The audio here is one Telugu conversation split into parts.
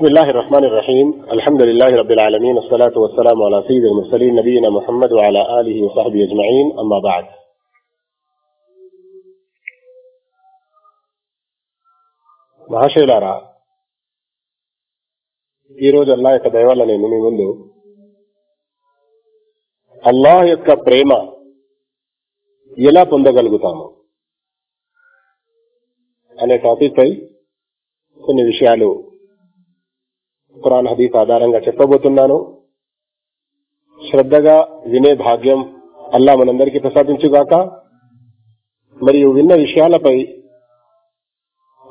بسم الله الرحمن الرحيم الحمد لله رب العالمين والصلاة والسلام على سيد المرسلين نبينا محمد وعلى آله وصحبه أجمعين أما بعد మహాశైలారా ఈరోజు అల్లా యొక్క దయవల్ల నేను మీ ముందు అల్లాహ్ యొక్క ప్రేమ ఎలా పొందగలుగుతాము అనే టాపిక్ పై కొన్ని విషయాలు ఖురాన్ హదీఫ్ ఆధారంగా చెప్పబోతున్నాను. శ్రద్ధగా వినే భాగ్యం అల్లా మనందరికీ ప్రసాదించుగాక. మరియు విన్న విషయాలపై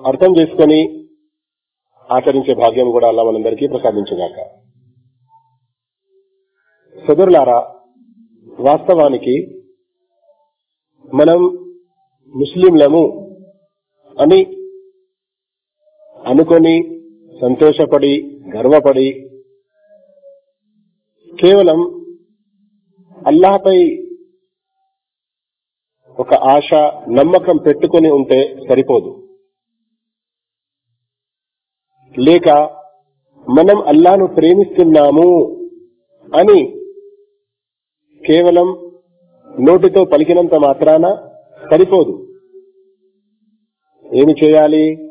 అర్థం చేసుకొని ఆచరించే భాగ్యం కూడా అల్లా మనందరికీ ప్రసాదించుగాక. సదురులారా వాస్తవానికి మనం ముస్లింలము అని అనుకొని సంతోషపడి గర్వపడి కేవలం అల్లాహపై ఒక ఆశ నమ్మకం పెట్టుకొని ఉంటే సరిపోదు. లేక మనం అల్లాను ప్రేమిస్తున్నాము అని కేవలం నోటితో పలికినంత మాత్రాన సరిపోదు. ఏమి చేయాలి?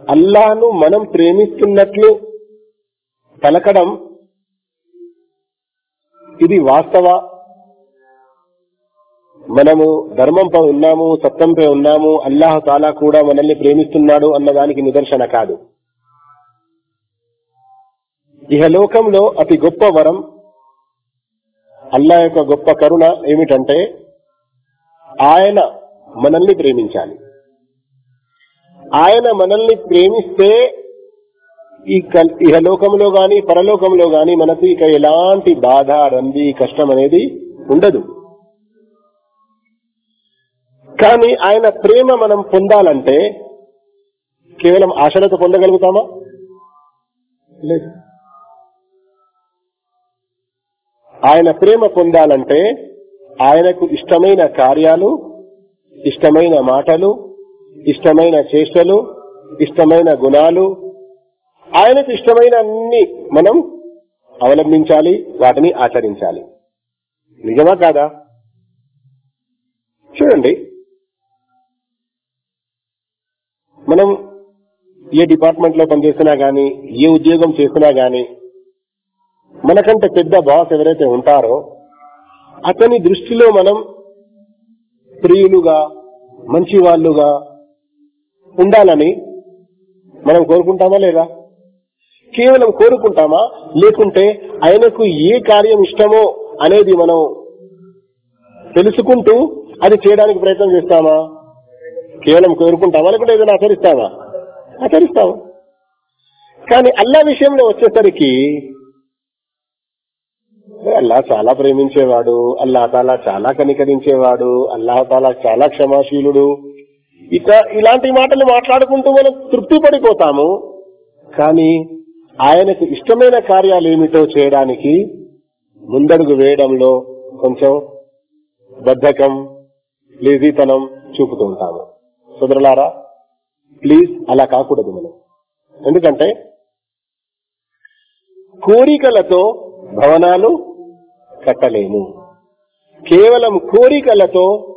అల్లాను మనం ప్రేమిస్తున్నట్లు పలకడం ఇది వాస్తవ. మనము ధర్మంపై ఉన్నాము సత్యంపై ఉన్నాము అల్లాహ్ తాలా కూడా మనల్ని ప్రేమిస్తున్నాడు అన్నదానికి నిదర్శన కాదు. ఇహలోకంలో అతి గొప్ప వరం అల్లా యొక్క గొప్ప కరుణ ఏమిటంటే ఆయన మనల్ని ప్రేమించాలి. ఆయన మనల్ని ప్రేమిస్తే ఈ ఇహలోకంలో గాని పరలోకంలో గాని మనకు ఇక ఎలాంటి బాధ రంది కష్టం అనేది ఉండదు. కానీ ఆయన ప్రేమ మనం పొందాలంటే కేవలం ఆశలతో పొందగలుగుతామా? లేదు. ఆయన ప్రేమ పొందాలంటే ఆయనకు ఇష్టమైన కార్యాలు ఇష్టమైన మాటలు ఇష్టమైన చేష్టలు ఇష్టమైన గుణాలు ఆయనకు ఇష్టమైన అన్ని మనం అవలంబించాలి వాటిని ఆచరించాలి. నిజమా కాదా? చూడండి. మనం ఏ డిపార్ట్మెంట్లో పనిచేసినా గాని ఏ ఉద్యోగం చేసినా గాని మనకంటే పెద్ద బాస్ ఎవరైతే ఉంటారో అతని దృష్టిలో మనం ప్రియులుగా మంచి వాళ్ళుగా ఉండాలని మనం కోరుకుంటామా లేదా? కేవలం కోరుకుంటామా? లేకుంటే ఆయనకు ఏ కార్యం ఇష్టమో అనేది మనం తెలుసుకుంటూ అది చేయడానికి ప్రయత్నం చేస్తామా? కేవలం కోరుకుంటామా? లేకుంటే ఏదైనా ఆచరిస్తామా? ఆచరిస్తాము కానీ అల్లా విషయంలో వచ్చేసరికి అల్లా చాలా ప్రేమించేవాడు అల్లా తాలా చాలా కనికరించేవాడు అల్లాహ తాలా చాలా క్షమాశీలుడు. ఇలాంటి మాటలు మాట్లాడుకుంటూ మనం తృప్తి పడిపోతాము కానీ ఆయనకు ఇష్టమైన కార్యాలు ఏమిటో చేయడానికి ముందడుగు వేయడంలో కొంచెం బద్ధకం లేజీతనం చూపుతూ ఉంటాము. సోదరులారా ప్లీజ్ అలా కాకూడదు మనం. ఎందుకంటే కోరికలతో భవనాలు కట్టలేము. కేవలం కోరికలతో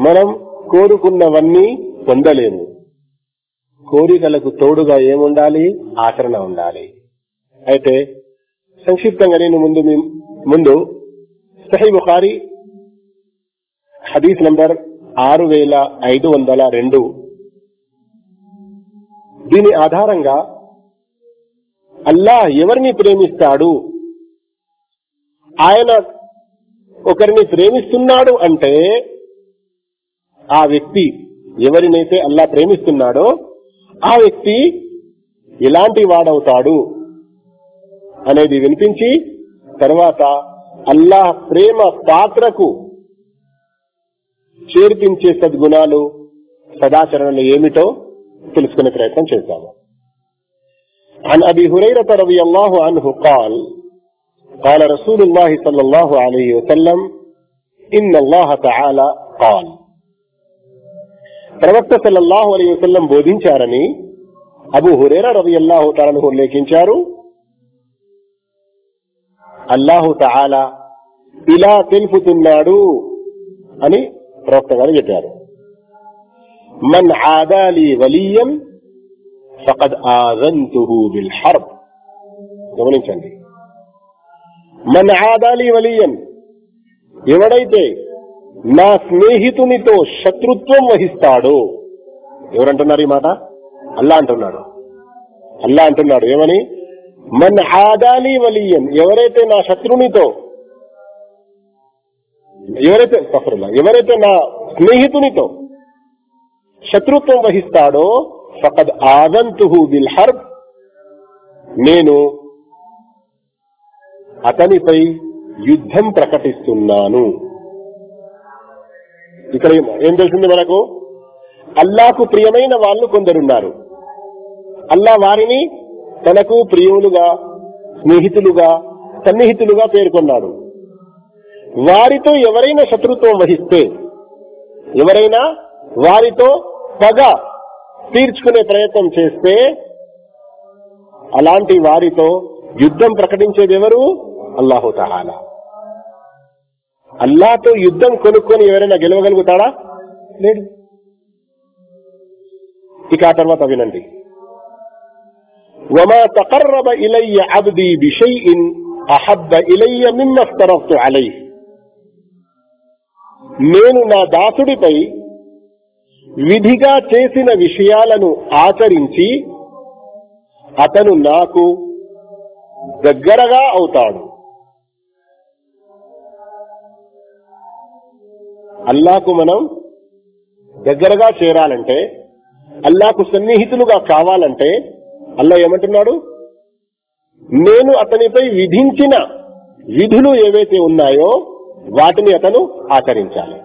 మనం కోరుకున్నవన్నీ పొందలేము. కోరికలకు తోడుగా ఏముండాలి? ఆచరణ ఉండాలి. అయితే సంక్షిప్తంగా నేను ముందు ముందు సహీ బుఖారి హదీస్ నంబర్ ఆరు వేల ఐదు వందల రెండు. దీని ఆధారంగా అల్లా ఎవరిని ప్రేమిస్తాడు? ఆయన ఒకరిని ప్రేమిస్తున్నాడు అంటే ఆ వ్యక్తి ఎవరినైతే అల్లా ప్రేమిస్తున్నాడో ఆ వ్యక్తి ఎలాంటి వాడవుతాడు అనేది వినిపించి తర్వాత అల్లాహ్ ప్రేమ పాత్రకు చేర్పించే సద్గుణాలు సదాచరణలు ఏమిటో తెలుసుకునే ప్రయత్నం చేద్దాము عن أبي هريرة رضي الله عنه قال قال رسول الله صلى الله عليه وسلم إن الله تعالى قال ప్రవక్త సల్లల్లాహు అలీ వసల్లం బోధించారని అబు హురేరా రవి అల్లాహు తాలను ఉల్లేఖించారు. అల్లాహు తాలా ఇలా తెలుపుతున్నాడు అని ప్రవక్త గారు చెప్పారు. Mann ఆదాలి వలియం ఫకద్ ఆజంతుహు bill herb. గమనించండి. మన్ ఆదాలి వలియం ఎవడైతే నా స్నేహితునితో శత్రుత్వం వహిస్తాడో. ఎవరంటున్నారు ఈ మాట? అల్లా అంటున్నాడు. అల్లా అంటున్నాడు. ఏమని? మన్ ఆదాలి వలియం ఎవరైతే నా శత్రునితో ఎవరైతే సఫరులా ఎవరైతే నా స్నేహితునితో శత్రుత్వం వహిస్తాడో ఫకద్ ఆదంతుహు బిల్ హర్బ్. నేను అతనిపై యుద్ధం ప్రకటిస్తున్నాను. ఇక్కడ ఏం- తెలిసింది మనకు? అల్లాకు ప్రియమైన వాళ్ళు కొందరున్నారు. అల్లా వారిని తనకు ప్రియులుగా స్నేహితులుగా సన్నిహితులుగా పేర్కొన్నాడు. వారితో ఎవరైనా శత్రుత్వం వహిస్తే ఎవరైనా వారితో పగ తీర్చుకునే ప్రయత్నం చేస్తే అలాంటి వారితో యుద్ధం ప్రకటించేది ఎవరు? అల్లాహు తహాలా. అల్లాతో యుద్ధం కొనుక్కొని ఎవరైనా గెలవగలుగుతాడా లేడు ఇక ఆ తర్వాత వినండి وما تقرب إلي عبدي بشيء أحب إلي مما افترضت عليه నేను నా దాసుడిపై విధిగా చేసిన విషయాలను ఆచరించి అతను నాకు దగ్గరగా అవుతాడు అల్లాకు మనం దగ్గరగా చేరాలంటే అల్లాకు సన్నిహితులుగా కావాలంటే అల్లా ఏమంటున్నాడు నేను అతనిపై విధించిన విధులు ఏవైతే ఉన్నాయో వాటిని అతను ఆచరించాలి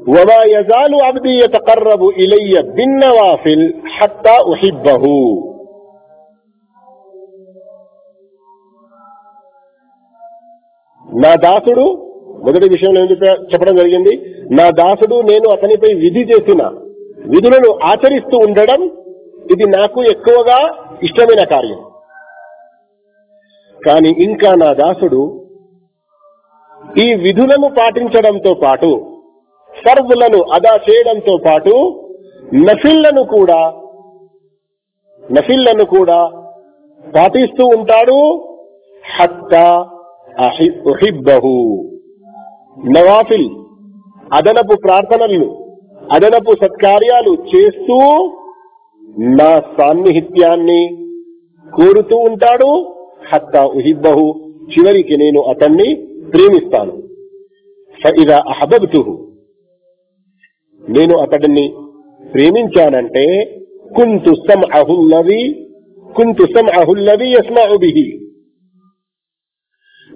وما يزال عبدي يتقرب إلي بالنوافل حتى أحبه నా దాసుడు మొదటి విషయంలో ఏం చెప్పడం జరిగింది? నా దాసుడు నేను అతనిపై విధి చేసిన విధులను ఆచరిస్తూ ఉండడం ఇది నాకు ఎక్కువగా ఇష్టమైన కార్యం. కానీ ఇంకా నా దాసుడు ఈ విధులను పాటించడంతో పాటు ఫర్జులను అదా చేయడంతో పాటు నఫిల్లను కూడా నఫిల్లను కూడా పాటిస్తూ ఉంటాడు. హత్తా అహి- ఉహిబ్బహు. నవాఫిల్ అదనపు ప్రార్థనలు అదనపు సత్కార్యాలు చేస్తూ నా సాన్నిహిత్యాన్ని కోరుతూ ఉంటాడు. హత్తా ఉహిబ్బహు చివరికి నేను అతన్ని ప్రేమిస్తాను. ఫఇదా అహబబ్తుహు నేను అతడిని ప్రేమించానంటే కుంతు సమఅహుల్లవి కుంతు అహుల్లవి యస్మా బిహి.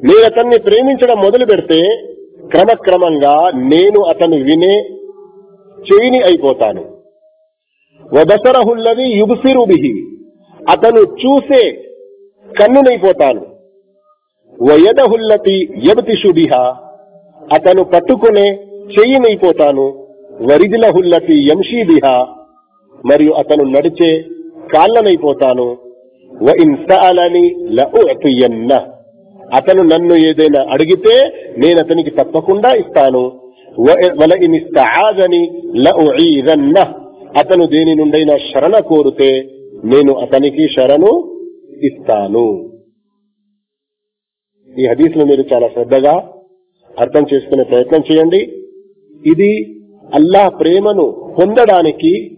నేను అతన్ని ప్రేమించడం మొదలు పెడితే క్రమక్రమంగా నేను అతను వినే చేయిని అయిపోతాను. వదసరహుల్లవి యుగుసిరుబిహి అతను చూసే కన్నునైపోతాను. వయదహుల్లతి యబతిషుబిహా అతను పట్టుకునే చెయ్యినైపోతాను వరిదిలహుల్లతి యంషీ బిహా. మరియు అతను నడిచే కాళ్ళనైపోతాను. వ ఇన్సాలని సఅలని అతను నన్ను ఏదైనా అడిగితే నేను అతనికి తప్పకుండా ఇస్తాను. అతను దేని నుండైనా శరణ కోరితే నేను అతనికి శరణు ఇస్తాను. ఈ హదీస్ను మీరు చాలా శ్రద్ధగా అర్థం చేసుకునే ప్రయత్నం చేయండి. ఇది అల్లాహ్ ప్రేమను పొందడానికి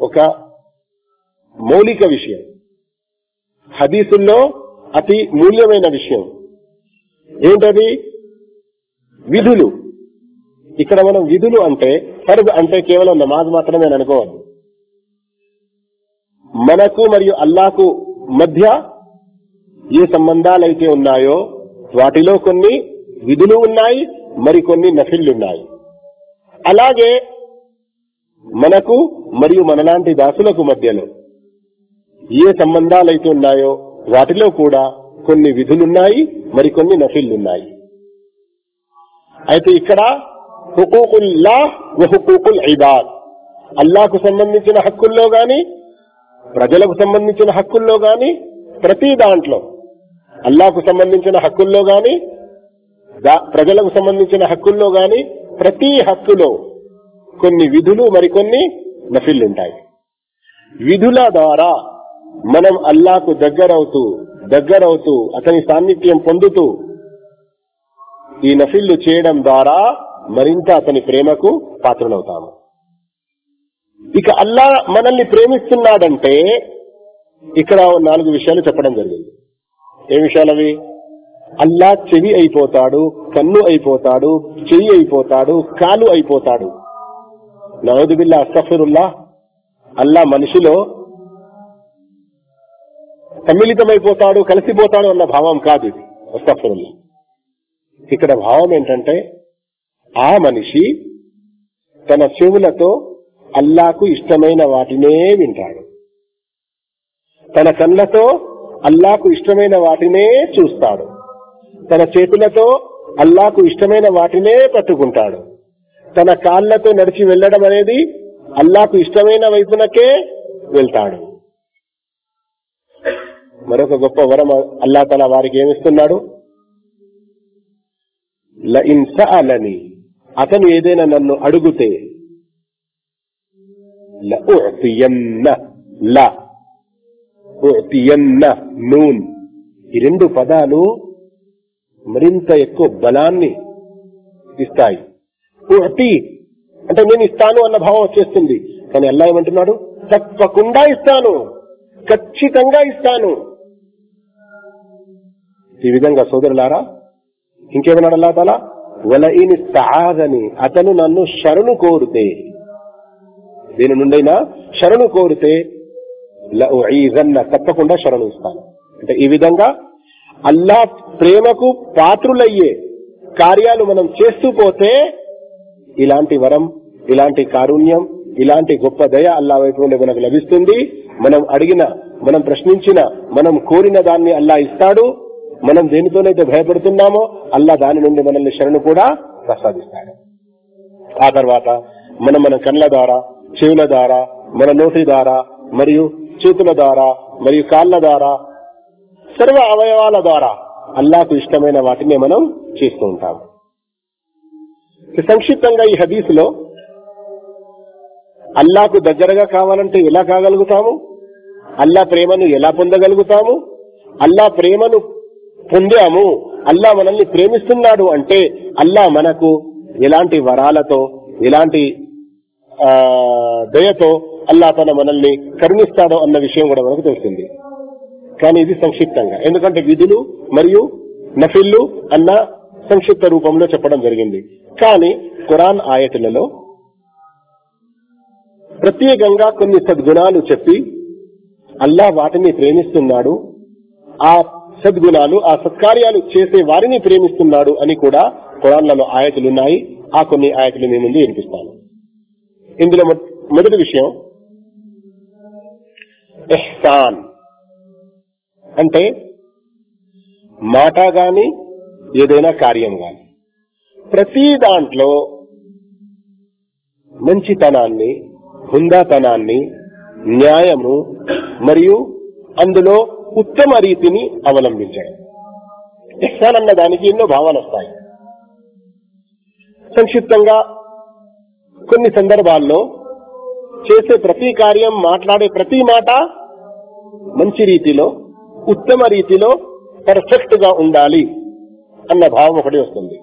ఒక మౌలిక విషయం. హదీసుల్లో అతి మూల్యమైన విషయం. ఏంటది? విధులు. ఇక్కడ మనం విధులు అంటే ఫర్జ్ అంటే కేవలం నమాజ్ మాత్రమే అని అనుకోవద్దు. మనకు మరియు అల్లాకు మధ్య ఏ సంబంధాలైతే ఉన్నాయో వాటిలో కొన్ని విధులు ఉన్నాయి మరికొన్ని నఫిల్లు ఉన్నాయి అలాగే మనకు మరియు మనలాంటి దాసులకు మధ్యలో ఏ సంబంధాలైతే ఉన్నాయో వాటిలో కూడా కొన్ని విధులున్నాయి మరికొన్ని నఫిల్లున్నాయి. అయితే ఇక్కడ హుకూకుల్లా హుకూకుల్ ఇబాద్. అల్లాకు సంబంధించిన హక్కుల్లో గాని ప్రజలకు సంబంధించిన హక్కుల్లో గాని ప్రతి దాంట్లో అల్లాకు సంబంధించిన హక్కుల్లో గాని ప్రజలకు సంబంధించిన హక్కుల్లో గాని ప్రతి హక్కులో కొన్ని విధులు మరికొన్ని నఫిల్లుంటాయి. విధుల ద్వారా మనం అల్లాకు దగ్గరవుతూ దగ్గరవుతూ అతని సాన్నిధ్యం పొందుతూ ఈ నఫిల్లు చేయడం ద్వారా మరింత అతని ప్రేమకు పాత్రలవుతాము. ఇక అల్లా మనల్ని ప్రేమిస్తున్నాడంటే ఇక్కడ నాలుగు విషయాలు చెప్పడం జరిగింది. ఏ విషయాలవి అల్లా చెవి అయిపోతాడు కన్ను అయిపోతాడు చెయ్యి అయిపోతాడు కాలు అయిపోతాడు. నవదుబిల్లా అస్తఫిరుల్లా అల్లా మనిషిలో సమ్మిళితమైపోతాడు కలిసిపోతాడు అన్న భావం కాదు ఇది వస్తాపురంలో. ఇక్కడ భావం ఏంటంటే ఆ మనిషి తన చెవులతో అల్లాకు ఇష్టమైన వాటినే వింటాడు. తన కళ్ళతో అల్లాకు ఇష్టమైన వాటినే చూస్తాడు. తన చేతులతో అల్లాకు ఇష్టమైన వాటినే పట్టుకుంటాడు. తన కాళ్ళతో నడిచి వెళ్ళడం అనేది అల్లాకు ఇష్టమైన వైపునకే వెళ్తాడు. మరొక గొప్ప వరం అల్లా తల వారికి ఏమిస్తున్నాడు అలని అతను ఏదైనా నన్ను అడుగుతే నూన్. ఈ రెండు పదాలు మరింత ఎక్కువ బలాన్ని ఇస్తాయి. అంటే నేను ఇస్తాను అన్న భావం వచ్చేస్తుంది. కానీ అల్లా ఏమంటున్నాడు? తప్పకుండా ఇస్తాను. ఖచ్చితంగా ఇస్తాను. ఈ విధంగా సోదరులారా ఇంకేమన్నాడు అల్లా తలా? వలయిని తాగని అతను నన్ను శరణు కోరితే. దీని నుండైనా శరణు కోరితే తప్పకుండా శరణు ఇస్తాను. అంటే ఈ విధంగా అల్లా ప్రేమకు పాత్రులయ్యే కార్యాలు మనం చేస్తూ పోతే ఇలాంటి వరం ఇలాంటి కారుణ్యం ఇలాంటి గొప్ప దయ అల్లా వైపు నుండి మనకు లభిస్తుంది. మనం అడిగిన మనం ప్రశ్నించిన మనం కోరిన దాన్ని అల్లా ఇస్తాడు. మనం దేనితోనైతే భయపడుతున్నామో అల్లా దాని నుండి మనల్ని శరణు కూడా ప్రసాదిస్తాడు. ఆ తర్వాత మనం మన కళ్ళ ద్వారా చెవుల ద్వారా మన నోటి ద్వారా మరియు చేతుల ద్వారా మరియు కాళ్ళ ద్వారా సర్వ అవయవాల ద్వారా అల్లాకు ఇష్టమైన వాటిని మనం చేస్తూ ఉంటాము. సంక్షిప్తంగా ఈ హదీసులో అల్లాకు దగ్గరగా కావాలంటే ఎలా కాగలుగుతాము? అల్లా ప్రేమను ఎలా పొందగలుగుతాము? అల్లా ప్రేమను పొందాము. అల్లా మనల్ని ప్రేమిస్తున్నాడు అంటే అల్లా మనకు ఎలాంటి వరాలతో ఎలాంటి ఆ, దయతో అల్లా తన మనల్ని కరుణిస్తాడో అన్న విషయం కూడా మనకు తెలిసింది కానీ ఇది సంక్షిప్తంగా. ఎందుకంటే విధులు మరియు నఫిల్లు అన్న సంక్షిప్త రూపంలో చెప్పడం జరిగింది. కానీ ఖురాన్ ఆయతులలో ప్రత్యేకంగా కొన్ని సద్గుణాలు చెప్పి అల్లా వాటిని ప్రేమిస్తున్నాడు. ఆ సద్గుణాలు ఆ సత్కార్యాలు చేసే వారిని ప్రేమిస్తున్నాడు అని కూడా కురాన్లలో ఆయతులున్నాయి. ఆ కొన్ని ఆయతులు మీ ముందు వినిపిస్తాను. ఇందులో మొదటి విషయం ఎహ్సాన్. అంటే మాట గాని ఏదైనా కార్యం గాని. ప్రతి దాంట్లో మంచితనాన్ని హుందాతనాన్ని న్యాయము మరియు అందులో ఉత్తమ రీతిని అవలంబించడం. ఇహ్సాన్ అన్న దానికి ఎన్నో భావాలు వస్తాయి. సంక్షిప్తంగా కొన్ని సందర్భాల్లో చేసే ప్రతి కార్యం మాట్లాడే ప్రతి మాట మంచి రీతిలో ఉత్తమ రీతిలో పర్ఫెక్ట్గా ఉండాలి అన్న భావం ఒకటి వస్తుంది.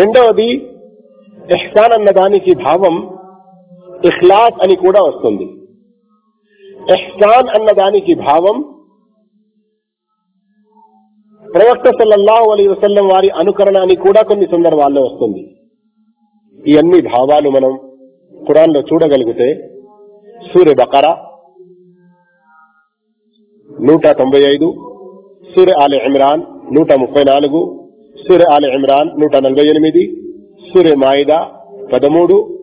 రెండవది ఎహ్సాన్ అన్న దానికి భావం ఇఖ్లాస్ అని కూడా వస్తుంది. ఇహ్సాన్ అన్న దానికి భావం ప్రవక్త సల్లల్లాహు అలీ వసల్లం వారి అనుకరణ అని కూడా కొన్ని సందర్భాల్లో వస్తుంది. ఈ అన్ని భావాలు మనం ఖురాన్లో చూడగలిగితే సూర్య బకరా నూట తొంభై ఐదు సూర్య ఆలి ఇమ్రాన్ నూట ముప్పై నాలుగు సూర్య ఆలి ఇమ్రాన్ నూట నలభై ఎనిమిది సూర్య మాయిదా పదమూడు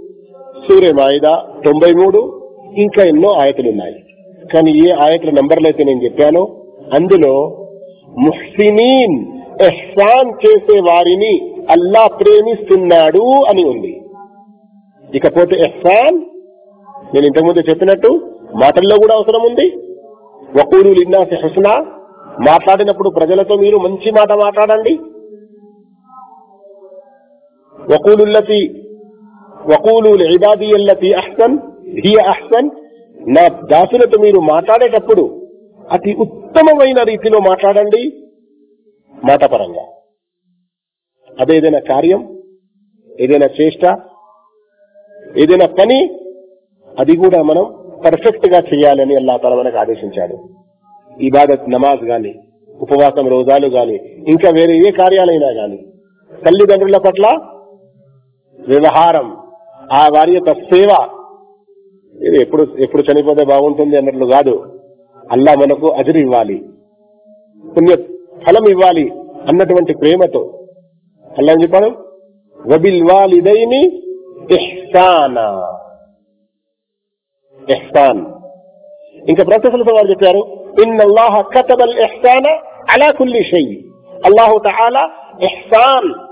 సూర్య మాయిదా తొంభై మూడు ఇంకా ఎన్నో ఆయతలు ఉన్నాయి కానీ ఏ ఆయతల నంబర్లు అయితే నేను చెప్పానో అందులో ముహ్సినీన్ ఎహ్సాన్ చేసే వారిని అల్లా ప్రేమిస్తున్నాడు అని ఉంది. ఇకపోతే ఎహ్సాన్ నేను ఇంతకుముందు చెప్పినట్టు మాటల్లో కూడా అవసరం ఉంది. వకూలు లిన్నాసి హుస్నా మాట్లాడినప్పుడు ప్రజలతో మీరు మంచి మాట మాట్లాడండి. వకూలుల్లతి వకూలు ఇబాదీయల్లతి అహ్సన్ హియ అహ్సన్ నా దాసులతో మీరు మాట్లాడేటప్పుడు అతి ఉత్తమమైన రీతిలో మాట్లాడండి మాటపరంగా. అదేదైనా కార్యం ఏదైనా చేష్ట ఏదైనా పని అది కూడా మనం పర్ఫెక్ట్గా చేయాలని అల్లా తల మనకు ఆదేశించాడు. ఇబాదత్ నమాజ్ గాని ఉపవాసం రోజాలు గాని ఇంకా వేరే ఏ కార్యాలైనా గాని తల్లిదండ్రుల పట్ల వ్యవహారం ఆ వారి యొక్క సేవ. ఇది ఎప్పుడు ఎప్పుడు చనిపోతే బాగుంటుంది అన్నట్లు కాదు. అల్లా మనకు అజరు ఇవ్వాలి. పుణ్య ఫలం ఇవ్వాలి అన్నటువంటి ప్రేమతో. అల్లా ఏం చెప్పాడు? వబిల్ వాలిదైని ఇహ్సానా. ఇహ్సాన్. ఇంకా ప్రొఫెసర్ వారు చెప్పారు ఇన్ అల్లాహ కతబల్ ఇహ్సాన అలా కుల్లి షై అల్లాహు తఆలా ఇహ్సాన్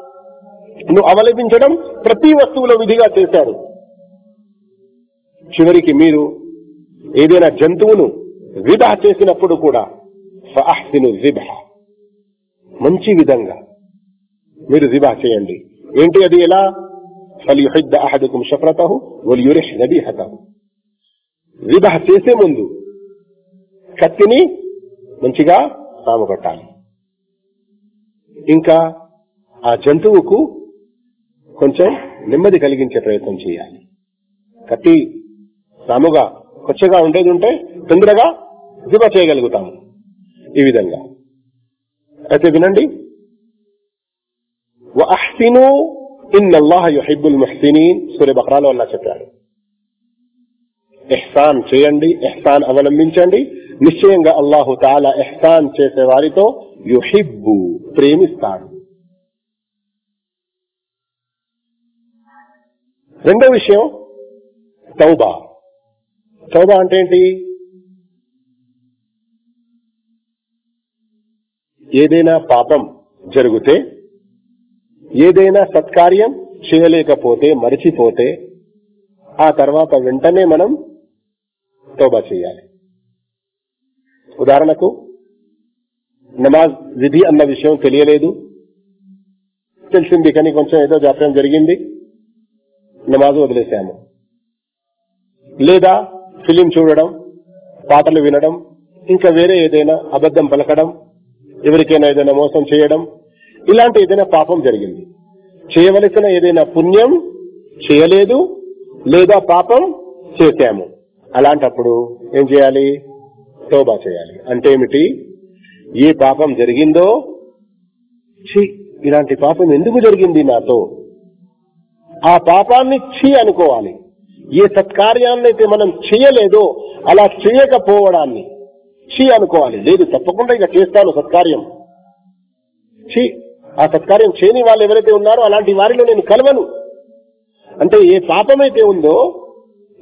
ను అవలంబించడం ప్రతి వస్తువులో విధిగా చేశారు. చివరికి మీరు ఏదైనా జంతువును విధ చేసినప్పుడు కూడా ఫఅహ్సిను జిబహ. మంచి విధంగా మీరు జిబా చేయండి. ఏంటి అది ఎలా? ఫలియుహిద్ద అహదుకుం షఫరతహు వలియురిహ్ నబీహతహు. వివాహ చేసే ముందు కత్తిని మంచిగా సామగొట్టాలి ఇంకా ఆ జంతువుకు కొంచెం నెమ్మది కలిగించే ప్రయత్నం చేయాలి. కత్తి రాముగా కొచ్చగా ఉండేది ఉంటే తొందరగా దిబ చేయగలుగుతాము. ఈ విధంగా. అయితే వినండి. అహ్సిను ఇన్ యుహిబ్బుల్ ముహ్సినీన్. సూర్య బక్రాలో అల్లా చెప్పాడు. ఎహ్సాన్ చేయండి ఎహ్సాన్ అవలంబించండి. నిశ్చయంగా అల్లాహు తాలా ఎహ్సాన్ చేసే వారితో యుహిబ్బు ప్రేమిస్తాడు. రెండో విషయం తౌబా. తౌబా అంటే ఏంటి? ఏదైనా పాపం జరిగితే ఏదైనా సత్కార్యం చేయలేకపోతే మరిచిపోతే ఆ తర్వాత వెంటనే మనం తోబా చేయాలి. ఉదాహరణకు నమాజ్ విధి అన్న విషయం తెలియలేదు. తెలిసింది కానీ కొంచెం ఏదో జాప్యం జరిగింది. నమాజ్ వదిలేశాము. లేదా ఫిలిం చూడడం పాటలు వినడం ఇంకా వేరే ఏదైనా అబద్ధం పలకడం ఎవరికైనా ఏదైనా మోసం చేయడం ఇలాంటి ఏదైనా పాపం జరిగింది. చేయవలసిన ఏదైనా పుణ్యం చేయలేదు లేదా పాపం చేశాము. అలాంటప్పుడు ఏం చేయాలి? తోబా చేయాలి. అంటే ఏమిటి? ఏ పాపం జరిగిందో ఇలాంటి పాపం ఎందుకు జరిగింది నాతో? ఆ పాపాన్ని ఛీ అనుకోవాలి. ఏ సత్కార్యాన్ని అయితే మనం చేయలేదో అలా చేయకపోవడాన్ని ఛీ అనుకోవాలి. లేదు తప్పకుండా ఇక చేస్తాను సత్కార్యం. ఛీ ఆ సత్కార్యం చేయని వాళ్ళు ఎవరైతే ఉన్నారో అలాంటి వారిలో నేను కలవను. అంటే ఏ పాపమైతే ఉందో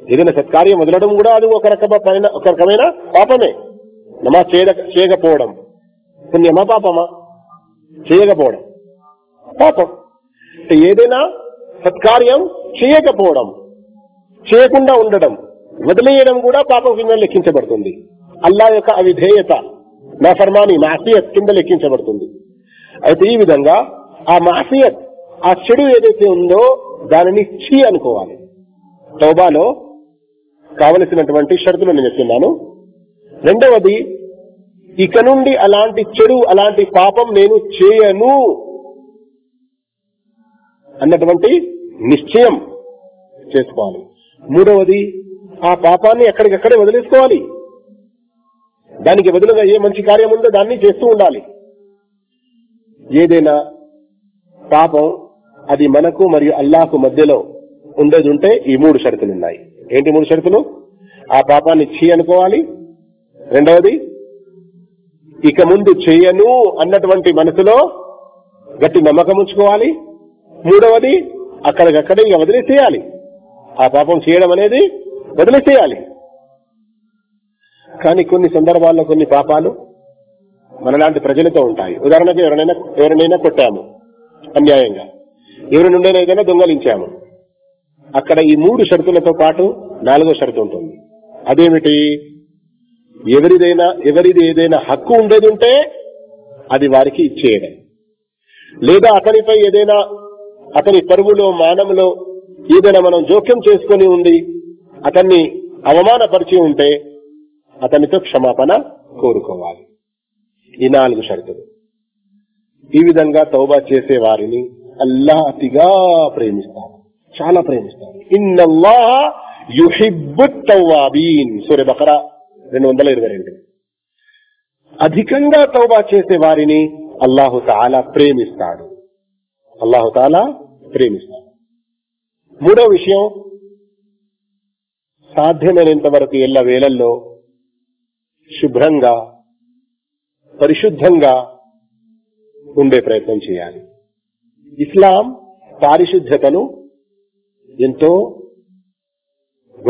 ఏదైనా సత్కార్యం వదలడం కూడా అది ఒక రకమైన ఒక రకమైన పాపమే. నమాజ్ చేయకపోవడం. పుణ్యమా పాపమా? చేయకపోవడం. పాపం. ఏదైనా సత్కార్యం చేయకపోవడం చేయకుండా ఉండడం వదిలేయడం కూడా పాపం కింద లెక్కించబడుతుంది. అల్లా యొక్క అవిధేయత నా ఫర్మాని మాసియత్ కింద లెక్కించబడుతుంది. అయితే ఈ విధంగా ఆ మాసియత్ ఆ చెడు ఏదైతే ఉందో దానిని చీ అనుకోవాలి. తోబాలో కావలసినటువంటి షరతులు నేను చెప్తున్నాను. రెండవది ఇక నుండి అలాంటి చెడు అలాంటి పాపం నేను చేయను. అన్నటువంటి నిశ్చయం చేసుకోవాలి. మూడవది ఆ పాపాన్ని ఎక్కడికక్కడే వదిలేసుకోవాలి. దానికి బదులుగా ఏ మంచి కార్యం ఉందో దాన్ని చేస్తూ ఉండాలి. ఏదైనా పాపం అది మనకు మరియు అల్లాహకు మధ్యలో ఉండేది ఉంటే ఈ మూడు షరతులు ఉన్నాయి ఏంటి మూడు షరతులు? ఆ పాపాన్ని చీ అనుకోవాలి. రెండవది ఇక ముందు చేయను అన్నటువంటి మనసులో గట్టి నమ్మకం ఉంచుకోవాలి. మూడవది అక్కడికక్కడే ఇక వదిలేసేయాలి. ఆ పాపం చేయడం అనేది వదిలేసేయాలి. కానీ కొన్ని సందర్భాల్లో కొన్ని పాపాలు మనలాంటి ప్రజలతో ఉంటాయి. ఉదాహరణకు ఎవరైనా ఎవరినైనా కొట్టాము అన్యాయంగా. ఎవరి నుండైనా ఏదైనా దొంగలించాము. అక్కడ ఈ మూడు షరతులతో పాటు నాలుగో షరతు ఉంటుంది. అదేమిటి? ఎవరిదైనా ఎవరిది ఏదైనా హక్కు ఉండేది ఉంటే అది వారికి ఇచ్చేయడం. లేదా అతనిపై ఏదైనా అతని పరువులో మానములో ఏదైనా మనం జోక్యం చేసుకొని ఉంది అతన్ని అవమానపరిచి ఉంటే అతనితో క్షమాపణ కోరుకోవాలి. ఈ నాలుగు షరతులు. ఈ విధంగా తౌబా చేసే వారిని అల్లా అతిగా ప్రేమిస్తారు చాలా ప్రేమిస్తారు ఇన్నల్లా యుహిబ్బు తవ్వాబీన్ సూర్య బకరా రెండు వందల ఇరవై రెండు. అధికంగా తౌబా చేసే వారిని అల్లాహు తాలా ప్రేమిస్తాడు. అల్లాహు తాలా ప్రేమిస్తాడు మూడో విషయం సాధ్యమైనంత వరకు ఎల్ల వేళల్లో శుభ్రంగా పరిశుద్ధంగా ఉండే ప్రయత్నం చేయాలి. ఇస్లాం పారిశుద్ధ్యతను ఎంతో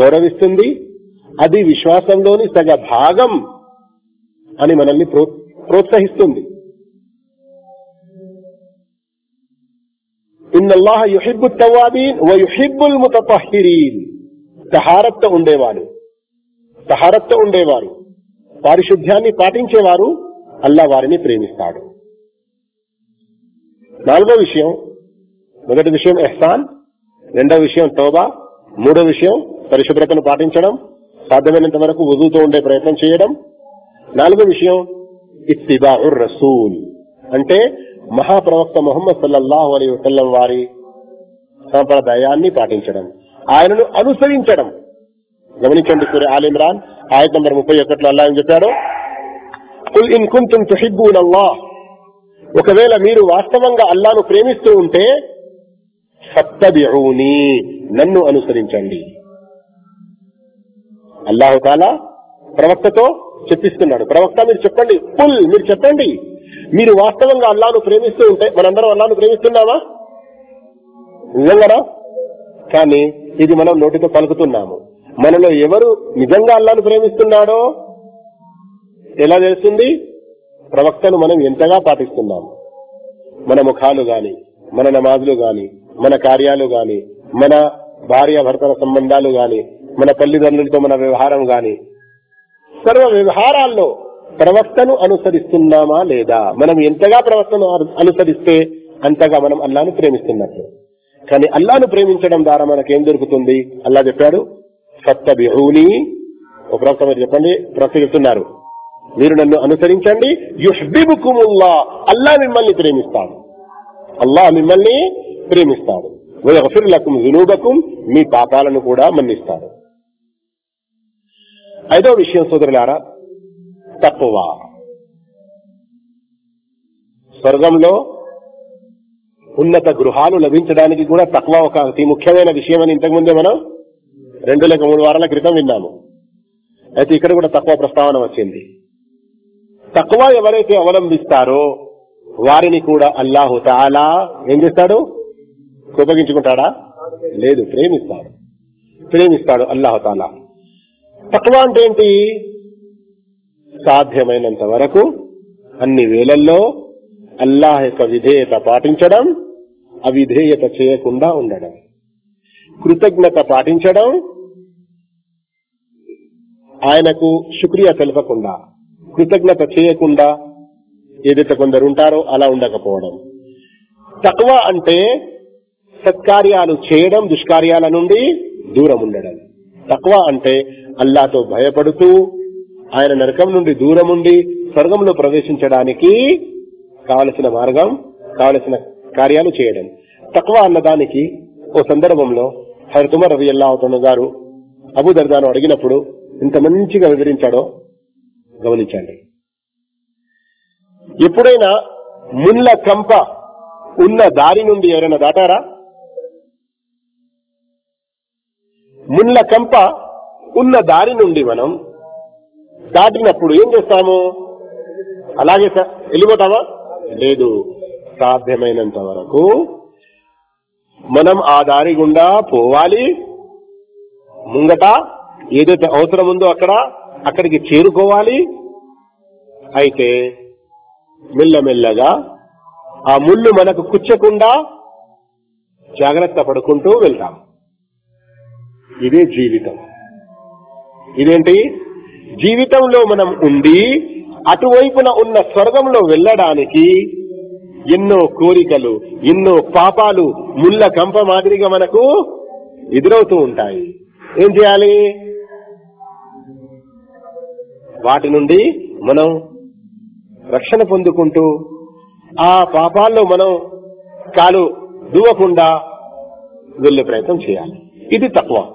గౌరవిస్తుంది అది విశ్వాసంలోని సగ భాగం అని మనల్ని ప్రో- ప్రోత్సహిస్తుంది ఇన్నల్లాహ యుహిబ్బు తవాబీన్ వ యుహిబ్బుల్ తహారత్త ఉండేవారు. తహారత్త ఉండేవారు. పారిశుద్ధ్యాన్ని పాటించేవారు. అల్లా వారిని ప్రేమిస్తాడు. నాలుగో విషయం మొదటి విషయం ఎహ్సాన్ రెండో విషయం తోబా మూడో విషయం పరిశుభ్రతను పాటించడం సాధ్యమైనంత వరకు వదులుతూ ఉండే ప్రయత్నం చేయడం. నాలుగో విషయం ఇత్తిబా రసూల్. అంటే మహాప్రవక్త మొహమ్మద్ సల్లల్లాహు అలీ వసల్లం వారి సంప్రదాయాన్ని పాటించడం ఆయనను అనుసరించడం. గమనించండి సూర్య ఆల్ ఇమ్రాన్ నంబర్ ముప్పై ఒకటిలో అల్లా ఏం చెప్పాడు? కుల్ ఇన్ కుంతుం తుహిబ్బూన్ అల్లాహ్ ఒకవేళ మీరు వాస్తవంగా అల్లాను ప్రేమిస్తూ ఉంటే సత్తబిఊని నన్ను అనుసరించండి. అల్లాహు తాలా ప్రవక్తతో చెప్పిస్తున్నాడు. ప్రవక్త మీరు చెప్పండి పుల్ మీరు చెప్పండి. మీరు వాస్తవంగా అల్లాను ప్రేమిస్తూ ఉంటే మనందరం అల్లాను ప్రేమిస్తున్నామా? నిజంగా కానీ ఇది మనం నోటితో పలుకుతున్నాము. మనలో ఎవరు నిజంగా అల్లాను ప్రేమిస్తున్నాడో ఎలా తెలుస్తుంది? ప్రవక్తను మనం ఎంతగా పాటిస్తున్నాము? మన ముఖాలు గాని మన నమాజులు గాని మన కార్యాలు గాని మన భార్య భర్తల సంబంధాలు గాని మన తల్లిదండ్రులతో మన వ్యవహారం గాని సర్వ వ్యవహారాల్లో ప్రవక్తను అనుసరిస్తున్నామా లేదా? మనం ఎంతగా ప్రవక్తను అనుసరిస్తే అంతగా మనం అల్లాను ప్రేమిస్తున్నట్లు. కానీ అల్లాను ప్రేమించడం ద్వారా మనకేం దొరుకుతుంది? అల్లా చెప్పాడు సత్తబిహూని ఒక ప్రవక్త మీరు చెప్పండి ప్రవక్త చెప్తున్నారు మీరు నన్ను అనుసరించండి యుహ్బిబుకుముల్లా అల్లా మిమ్మల్ని ప్రేమిస్తాడు. అల్లా మిమ్మల్ని ప్రేమిస్తాడు. వయగఫిర్ వినూబకుం మీ పాపాలను కూడా మన్నిస్తాడు. ఐదో విషయం సోదరులారా తక్కువ. స్వర్గంలో ఉన్నత గృహాలు లభించడానికి కూడా తక్కువ ఒక అతి ముఖ్యమైన విషయం అని ఇంతకుముందే మనం రెండు లేక మూడు వారాల క్రితం విన్నాము. అయితే ఇక్కడ కూడా తక్కువ ప్రస్తావన వచ్చింది. తక్కువ ఎవరైతే అవలంబిస్తారో వారిని కూడా అల్లాహు తాలా ఏం చేస్తాడు? ఉపయోగించుకుంటాడా? లేదు ప్రేమిస్తాడు. ప్రేమిస్తాడు అల్లాహు తాలా. తక్కువ అంటే ఏంటి? సాధ్యమైనంత వరకు అన్ని వేళల్లో అల్లాహ్ యొక్క విధేయత పాటించడం అవిధేయత చేయకుండా ఉండడం. కృతజ్ఞత పాటించడం ఆయనకు శుక్రియ తెలపకుండా కృతజ్ఞత చేయకుండా ఏదైతే కొందరు ఉంటారో అలా ఉండకపోవడం. తక్కువ అంటే సత్కార్యాలు చేయడం దుష్కార్యాల నుండి దూరం ఉండడం. తక్కువ అంటే అల్లాతో భయపడుతూ ఆయన నరకం నుండి దూరం ఉండి స్వర్గంలో ప్రవేశించడానికి కావలసిన మార్గం కావలసిన కార్యాలు చేయడం. తక్కువ అన్నదానికి ఓ సందర్భంలో హరితుమర్ రవి అల్లాహతను గారు అబుదర్దాను అడిగినప్పుడు ఇంత మంచిగా వివరించాడో గమనించండి. ఎప్పుడైనా ముళ్ళ కంప ఉన్న దారి నుండి ఎవరైనా దాటారా? ముళ్ళ కంప ఉన్న దారి నుండి మనం దాటినప్పుడు ఏం చేస్తాము? అలాగే స- వెళ్ళిపోతామా? లేదు. సాధ్యమైనంత వరకు మనం ఆ దారి గుండా పోవాలి. ముంగట ఏదైతే అవసరం ఉందో అక్కడ అక్కడికి చేరుకోవాలి. అయితే మెల్లమెల్లగా ఆ ముళ్ళు మనకు కుచ్చకుండా జాగ్రత్త పడుకుంటూ వెళ్తాం. ఇదే జీవితం. ఇదేంటి? జీవితంలో మనం ఉండి అటువైపున ఉన్న స్వర్గంలో వెళ్ళడానికి ఎన్నో కోరికలు ఎన్నో పాపాలు ముళ్ళ కంప మాదిరిగా మనకు ఎదురవుతూ ఉంటాయి. ఏం చేయాలి? వాటి నుండి మనం రక్షణ పొందుకుంటూ ఆ పాపాల్లో మనం కాలు దువ్వకుండా వెళ్ళే ప్రయత్నం చేయాలి. ఇది తక్కువ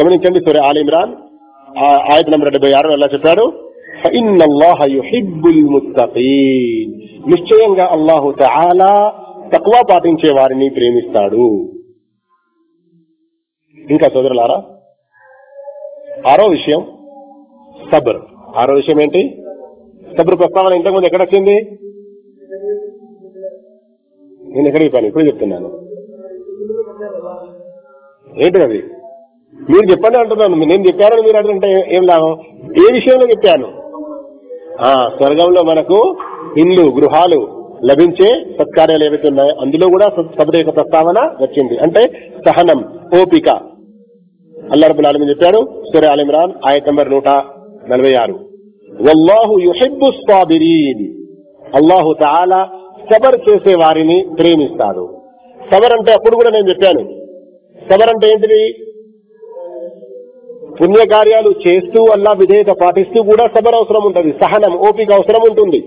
గమనించండి సూర్య ఆల్ ఇమ్రాన్. ఆయన నంబర్ డెబ్బై ఆరు ఎలా చెప్పాడు నిశ్చయంగా అల్లాహు చాలా తక్కువ పాటించే వారిని ప్రేమిస్తాడు. ఇంకా సోదరులారా ఆరో విషయం సబర్. ఆరో విషయం ఏంటి? సబర్ ప్రస్తావన ఇంతకుముందు ఎక్కడ వచ్చింది? నేను ఎక్కడ చెప్పాను ఇప్పుడు చెప్తున్నాను. ఏంటి అది? మీరు చెప్పండి అంటున్నాను. నేను చెప్పానని మీరు అంటుంటే ఏం లాభం? ఏ విషయంలో చెప్పాను? ఆ స్వర్గంలో మనకు ఇల్లు గృహాలు లభించే సత్కార్యాలు ఏవైతే ఉన్నాయో అందులో కూడా సబ్ర యొక్క ప్రస్తావన వచ్చింది. అంటే సహనం ఓపిక. అల్లా రబుల్ ఆలమీ సురే సూర్య ఆలిమ్రాన్ ఆయత నంబర్ నూట నలభై ఆరు. వల్లాహు యుహిబ్బు సాబిరీన్ అల్లాహు తాలా సబర్ చేసే వారిని ప్రేమిస్తాడు. సబర్ అంటే అప్పుడు కూడా నేను చెప్పాను. సబర్ అంటే ఏంటిది? పుణ్యకార్యాలు చేస్తూ అల్లా విధేయత పాటిస్తూ కూడా సబర్ అవసరం ఉంటుంది. సహనం ఓపిక అవసరం ఉంటుంది.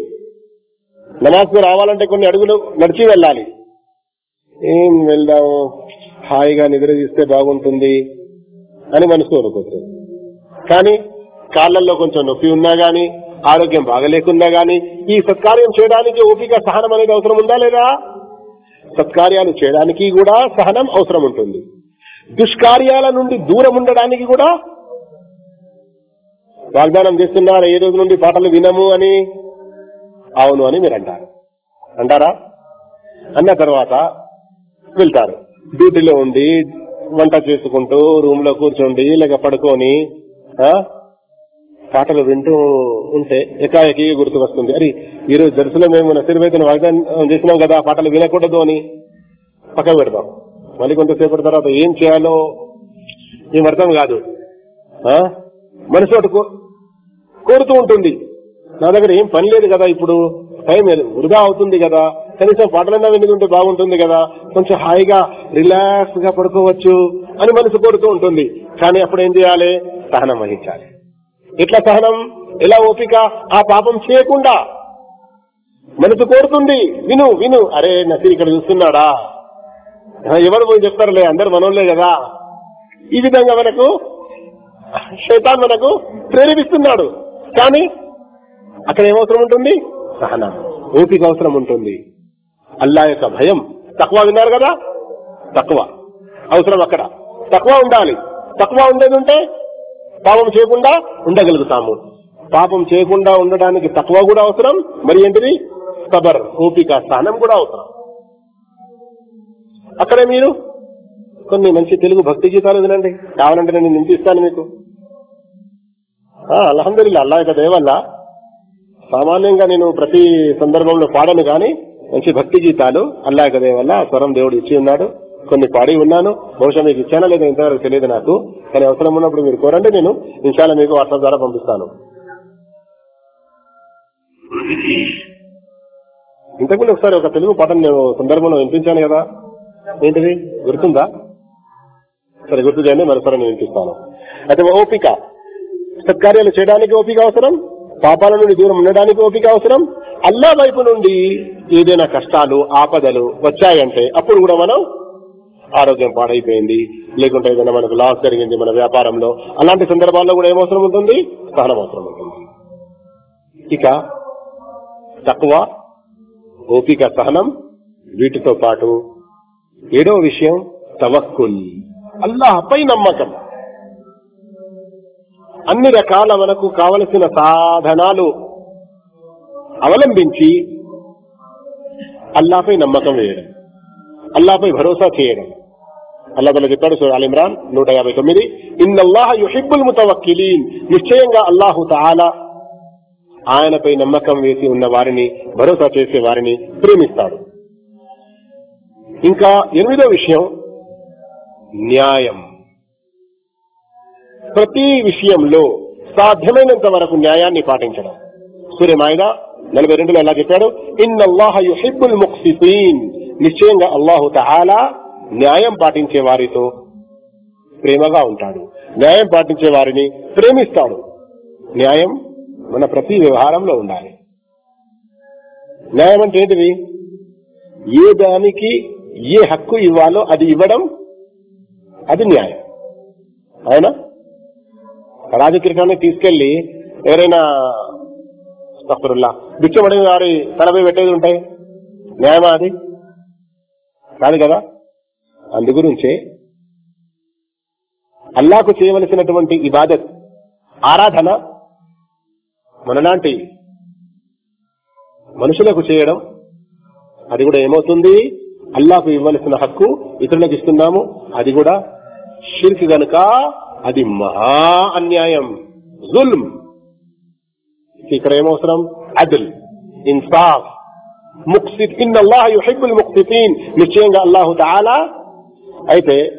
నమాజ్కు రావాలంటే కొన్ని అడుగులు నడిచి వెళ్ళాలి. ఏం వెళ్దాము హాయిగా నిద్ర తీస్తే బాగుంటుంది అని మనసు కోరుకుంటుంది కానీ కాళ్ళల్లో కొంచెం నొప్పి ఉన్నా గాని ఆరోగ్యం బాగలేకున్నా గాని ఈ సత్కార్యం చేయడానికి ఓపిక సహనం అనేది అవసరం ఉందా లేదా? సత్కార్యాలు చేయడానికి కూడా సహనం అవసరం ఉంటుంది. దుష్కార్యాల నుండి దూరం ఉండడానికి కూడా వాగ్దానం చేస్తున్నారు ఏ రోజు నుండి పాటలు వినము అని? అవును అని మీరు అంటారు. అంటారా? అన్న తర్వాత వెళ్తారు. డ్యూటీలో ఉండి వంట చేసుకుంటూ రూమ్లో కూర్చోండి లేక పడుకొని ఆ, పాటలు వింటూ ఉంటే ఎకాయకి గుర్తు వస్తుంది. అరే ఈ రోజు దర్శనం మేము నసిరివైతే వాగ్దానం చేసినాం కదా పాటలు వినకూడదు అని పక్కన పెడతాం. మళ్ళీ కొంతసేపటి తర్వాత ఏం చేయాలో ఏం అర్థం కాదు. ఆ? మనసు కోరుతూ ఉంటుంది. నా దగ్గర ఏం పని లేదు కదా ఇప్పుడు. టైం లేదు. వృధా అవుతుంది కదా. కనీసం పాటలన్నా వినుకుంటే బాగుంటుంది కదా. కొంచెం హాయిగా రిలాక్స్గా పడుకోవచ్చు అని మనసు కోరుతూ ఉంటుంది. కానీ అప్పుడు ఏం చేయాలి? సహనం వహించాలి. ఎట్లా సహనం? ఎలా ఓపిక? ఆ పాపం చేయకుండా. మనసు కోరుతుంది. విను విను. అరే నసీర్ ఇక్కడ చూస్తున్నాడా? ఎవరు పోయి చెప్తారులే? అందరు మనోళ్ళే కదా. ఈ విధంగా మనకు శైతాన్ మనకు ప్రేరేపిస్తున్నాడు. కానీ అక్కడ ఏమవసరం ఉంటుంది? సహన. ఓపిక అవసరం ఉంటుంది. అల్లా యొక్క భయం. తక్కువ విన్నారు కదా? తక్కువ అవసరం అక్కడ. తక్కువ ఉండాలి. తక్కువ ఉండేది ఉంటే పాపం చేయకుండా ఉండగలుగుతాము. పాపం చేయకుండా ఉండడానికి తక్కువ కూడా అవసరం. మరి ఏంటిది? సబర్ ఓపిక సహనం కూడా అవసరం. అక్కడే మీరు? కొన్ని మంచి తెలుగు భక్తి గీతాలు వినండి. కావాలంటే నేను నింపిస్తాను మీకు. అల్హమ్దుల్లా అల్లా యొక్క దయ సామాన్యంగా నేను ప్రతి సందర్భంలో పాడను కానీ మంచి భక్తి గీతాలు అల్లా యొక్క దయ స్వరం దేవుడు ఇచ్చి ఉన్నాడు. కొన్ని పాడి ఉన్నాను. బహుశా మీకు ఇచ్చానా లేదా ఇంతవరకు తెలియదు నాకు. కానీ అవసరం ఉన్నప్పుడు మీరు కోరండి నేను ఇన్షాల మీకు వాట్సాప్ ద్వారా పంపిస్తాను. ఇంతకుముందు ఒకసారి ఒక తెలుగు పాటను నేను సందర్భంలో వినిపించాను కదా. ఏంటిది? గుర్తుందా? సరే గుర్తు చేయండి మరోసారి నేను వినిపిస్తాను. అయితే ఓపిక. సత్కార్యాలు చేయడానికి ఓపిక అవసరం పాపాల నుండి దూరం ఉండడానికి ఓపిక అవసరం. అల్లా వైపు నుండి ఏదైనా కష్టాలు ఆపదలు వచ్చాయంటే అప్పుడు కూడా మనం ఆరోగ్యం పాడైపోయింది. లేకుంటే ఏదైనా మనకు లాస్ జరిగింది మన వ్యాపారంలో. అలాంటి సందర్భాల్లో కూడా ఏమవసరం ఉంటుంది? సహనం అవసరం ఉంటుంది. ఇక తక్కువ ఓపిక సహనం వీటితో పాటు ఏడో విషయం తవక్కుల్. అల్లాహపై నమ్మకం. అన్ని రకాల మనకు కావలసిన సాధనాలు అవలంబించి అల్లాపై నమ్మకం వేయడం అల్లాపై భరోసా చేయడం. అల్లా తల చెప్పాడు సూర ఇమ్రాన్ నూట యాభై తొమ్మిది ఇన్నల్లాహ యుహిబ్బుల్ ముతవక్కిలీన్. నిశ్చయంగా అల్లాహు తాలా ఆయనపై నమ్మకం వేసి ఉన్న వారిని భరోసా చేసే వారిని ప్రేమిస్తాడు. ఇంకా ఎనిమిదో విషయం న్యాయం. ప్రతి విషయంలో సాధ్యమైనంత వరకు న్యాయాన్ని పాటించడం. సూర్యమాయద నలభై రెండులో అలా చెప్పాడు ఇన్ అల్లాహ యుహిబ్బుల్ ముక్సితీన్ నిశ్చయంగా అల్లాహు తహాలా న్యాయం పాటించే వారితో ప్రేమగా ఉంటాడు. న్యాయం పాటించే వారిని ప్రేమిస్తాడు. న్యాయం మన ప్రతి వ్యవహారంలో ఉండాలి. న్యాయం అంటే ఏంటిది? ఏ దానికి ఏ హక్కు ఇవ్వాలో అది ఇవ్వడం అది న్యాయం. అవునా? రాజకీయాన్ని తీసుకెళ్ళి ఎవరైనా అస్తఫరుల్లా బిచ్చమడిన వారి తలపై పెట్టేది ఉంటాయి. న్యాయమా అది? కాదు కదా? అందు గురించే అల్లాకు చేయవలసినటువంటి ఇబాదత్ ఆరాధన మనలాంటి మనుషులకు చేయడం అది కూడా ఏమవుతుంది? అల్లాకు ఇవ్వవలసిన హక్కు ఇతరులకు ఇస్తున్నాము. అది కూడా షిర్క్ గనుక అది మహా అన్యాయం. జుల్మ్. ఇక్కడ ఏమవసరం? అదిల్. ఇన్సాఫ్. ముక్సిత్ ఇన్ అల్లాహ్ యుహిబ్బుల్ ముక్సితీన్ నిశ్చయంగా అల్లాహు తాలా. అయితే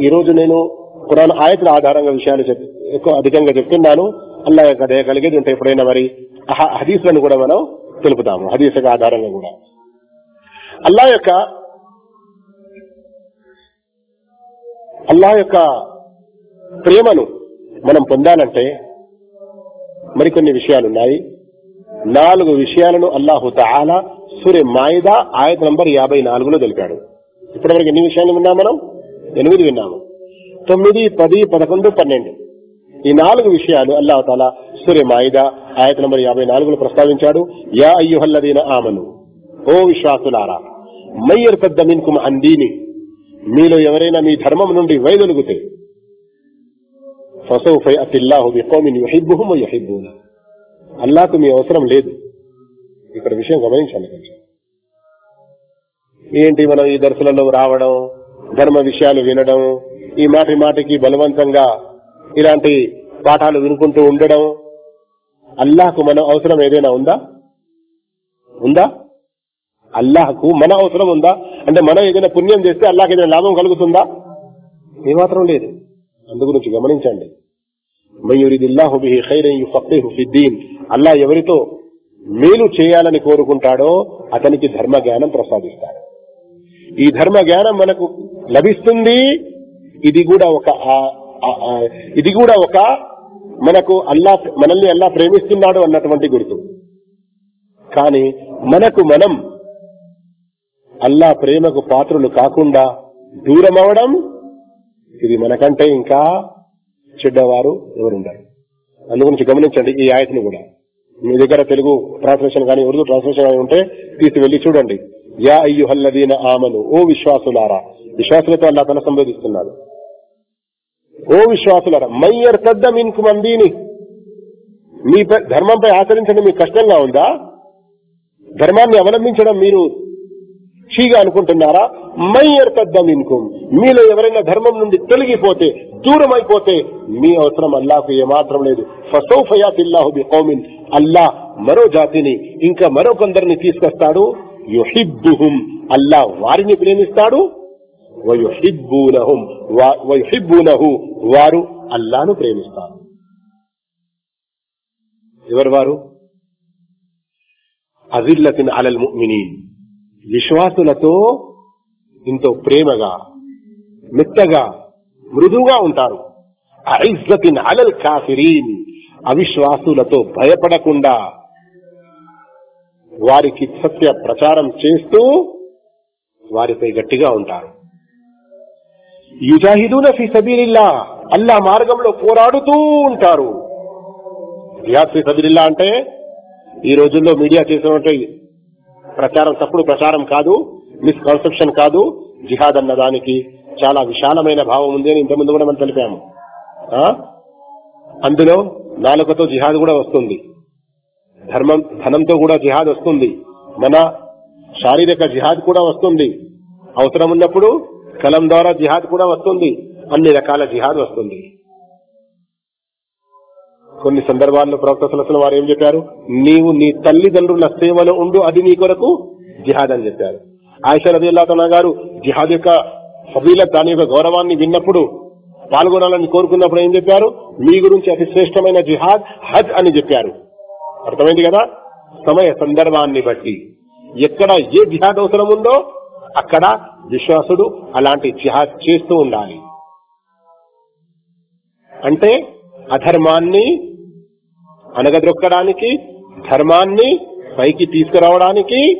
ఈ రోజు నేను పురాణ ఆయతల ఆధారంగా విషయాలు చెప్పి ఎక్కువ అధికంగా చెప్తున్నాను. అల్లా యొక్క దయ కలిగేది ఉంటే ఎప్పుడైనా మరి హదీసులను కూడా మనం తెలుపుతాము. హదీస్ యొక్క ఆధారంగా కూడా. అల్లా యొక్క అల్లా యొక్క ప్రేమను మనం పొందాలంటే మరికొన్ని విషయాలున్నాయి. నాలుగు విషయాలను అల్లాహు తాలా సూర్య మాయిదా ఆయత నంబర్ యాభై నాలుగులో తెలిపాడు. ఇప్పటివరకు ఎన్ని విషయాలు విన్నాం మనం? ఎనిమిది విన్నాము. తొమ్మిది పది పదకొండు పన్నెండు. ఈ నాలుగు విషయాలు అల్లాహు తాలా సూర్య మాయిదా ఆయత నంబర్ యాభై నాలుగులో ప్రస్తావించాడు. యా అయ్యుహల్లదీన ఆమను ఓ విశ్వాసులారా మయ్యర్ పెద్ద మిన్కుమ్ అందీని మీలో ఎవరైనా మీ ధర్మం నుండి వైదొలుగుతే ఫసౌఫ యఅతిల్లాహు బికౌమిన్ యుహిబ్బుహుం అల్లాకు మీ అవసరం లేదు ఇక్కడ విషయం గమనించాలి కొంచెం ఏంటి మనం ఈ దర్శనంలో రావడం ధర్మ విషయాలు వినడం ఈ మాటి మాటికి బలవంతంగా ఇలాంటి పాఠాలు వినుకుంటూ ఉండడం అల్లాహకు మన అవసరం ఏదైనా ఉందా? ఉందా? అల్లాహకు మన అవసరం ఉందా? అంటే మనం ఏదైనా పుణ్యం చేస్తే అల్లాహకి ఏదైనా లాభం కలుగుతుందా? ఏమాత్రం లేదు. అందు గురించి గమనించండి ఫిద్దీన్ అల్లా ఎవరితో మేలు చేయాలని కోరుకుంటాడో అతనికి ధర్మ జ్ఞానం ప్రసాదిస్తాడు. ఈ ధర్మ జ్ఞానం మనకు లభిస్తుంది ఇది కూడా ఒక ఆ- ఇది కూడా ఒక మనకు అల్లా మనల్ని అల్లా ప్రేమిస్తున్నాడు అన్నటువంటి గుర్తు. కానీ మనకు మనం అల్లా ప్రేమకు పాత్రులు కాకుండా దూరం అవడం ఇది మనకంటే ఇంకా చెడ్డవారు ఎవరుండరు. అందుగురించి గమనించండి ఈ ఆయతని కూడా. మీ దగ్గర తెలుగు ట్రాన్స్లేషన్ కానీ ఉర్దూ ట్రాన్స్లేషన్ కానీ ఉంటే తీసుకువెళ్ళి చూడండి. యా అయ్యుహల్లదీన ఆమను ఓ విశ్వాసులారా. విశ్వాసులతో అల్లా తన సంబోధిస్తున్నాడు ఓ విశ్వాసులారా మయ్యర్ పెద్ద మీకు మందిని. మీ పై- ధర్మంపై ఆచరించడం మీకు కష్టంగా ఉందా? ధర్మాన్ని అవలంబించడం మీరు చీగా అనుకుంటున్నారా? మయ్యర్ పెద్ద మిన్కుం మీలో ఎవరైనా ధర్మం నుండి తొలగిపోతే దూరం అయిపోతే మీ అవసరం అల్లాహకు ఏమాత్రం లేదు. ఫసౌఫయాతిల్లాహు బి కౌమిన్ అల్లా మరో జాతిని ఇంకా మరో కొందరిని తీసుకొస్తాడు. యుహిబ్బుహుం. అల్లా వారిని ప్రేమిస్తాడు. వయుహిబ్బూనహు. వారు అల్లాను ప్రేమిస్తారు. ఎవరు వారు? అజిల్లతిన్ అలల్ ముమినీన్ విశ్వాసులతో ఎంతో ప్రేమగా మెత్తగా మృదువుగా ఉంటారు. ఐజ్జతిన్ అలల్ కాఫిరీన్. అవిశ్వాసులతో భయపడకుండా వారికి సత్య ప్రచారం చేస్తూ వారిపై గట్టిగా ఉంటారు. యుజాహిదూన ఫీ సబీలిల్లా. అల్లా మార్గంలో పోరాడుతూ ఉంటారు. జిహాద్ ఫీ సబీలిల్లా అంటే ఈ రోజుల్లో మీడియా చేసినటువంటి ప్రచారం తప్పుడు ప్రచారం కాదు మిస్కన్సెప్షన్ కాదు. జిహాద్ అన్న దానికి చాలా విశాలమైన భావం ఉంది అని ఇంతకుముందు కూడా మనం తెలిపాము. ఆ? అందులో నాలుకతో జిహాద్ కూడా వస్తుంది. ధర్మం ధనంతో కూడా జిహాద్ వస్తుంది. మన శారీరక జిహాద్ కూడా వస్తుంది. అవసరం ఉన్నప్పుడు కలం ద్వారా జిహాద్ కూడా వస్తుంది. అన్ని రకాల జిహాద్ వస్తుంది. కొన్ని సందర్భాల్లో ప్రవక్త సలసల వారు ఏం చెప్పారు? నీవు నీ తల్లిదండ్రుల సేవలో ఉండు అది నీ కొరకు జిహాద్ అని చెప్పారు. ఆయిషా రది గారు జిహాద్ యొక్క ఫబీలత్ దాని యొక్క గౌరవాన్ని విన్నప్పుడు పాల్గొనాలని కోరుకున్నప్పుడు ఏం చెప్పారు? మీ గురించి అతి శ్రేష్టమైన జిహాద్ హజ్ అని చెప్పారు. అర్థమైంది కదా? సమయ సందర్భాన్ని బట్టి. ఎక్కడ ఏ జిహాద్ అవసరం ఉందో అక్కడ విశ్వాసుడు అలాంటి జిహాద్ చేస్తూ ఉండాలి. అంటే అధర్మాన్ని అనగదొక్కడానికి ధర్మాన్ని పైకి తీసుకురావడానికి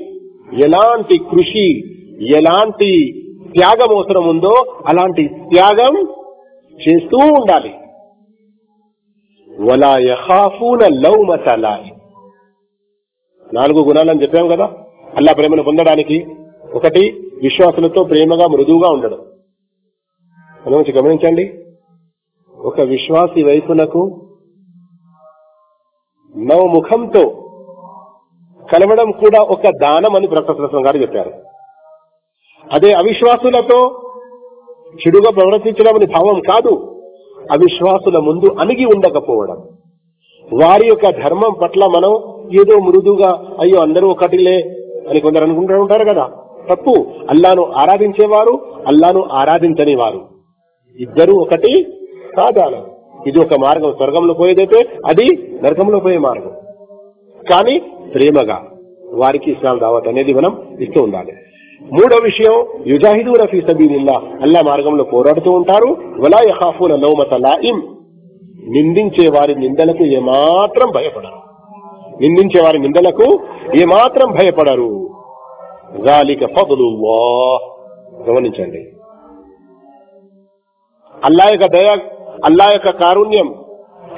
ఎలాంటి కృషి ఎలాంటి త్యాగం అవసరం ఉందో అలాంటి త్యాగం చేస్తూ ఉండాలి. వలా యఖాఫూన లౌమత లాయి నాలుగు గుణాలని చెప్పాం కదా అల్లా ప్రేమను పొందడానికి ఒకటి విశ్వాసులతో ప్రేమగా మృదువుగా ఉండడం. మనం గమనించండి. ఒక విశ్వాసి వైపునకు నవముఖంతో కలవడం కూడా ఒక దానం అని ప్రకృతం గారు చెప్పారు. అదే అవిశ్వాసులతో చెడుగా ప్రవర్తించడం అని భావం కాదు అవిశ్వాసుల ముందు అణిగి ఉండకపోవడం. వారి యొక్క ధర్మం పట్ల మనం ఏదో మృదుగా అయ్యో అందరూ ఒకటిలే అని కొందరు అనుకుంటూ ఉంటారు కదా. తప్పు అల్లాను ఆరాధించేవారు అల్లాను ఆరాధించని వారు ఇద్దరు ఒకటి సాధారణం. ఇది ఒక మార్గం. స్వర్గంలో పోయేదైతే అది నరకంలో పోయే మార్గం. కానీ ప్రేమగా వారికి ఇస్లాం దావత్ అనేది మనం ఇస్తూ ఉండాలి. మూడో విషయం యుజాహిదు రఫీ సబీలిల్లా. అల్లా మార్గంలో పోరాడుతూ ఉంటారు. వలా యహాఫూన లౌమత నిందించే వారి నిందలకు ఏమాత్రం భయపడరు. నిందించే వారి నిందలకు ఏమాత్రం భయపడరు. జాలిక ఫదులుల్లాహ్ గమనించండి. అల్లా యొక్క దయ అల్లా యొక్క కారుణ్యం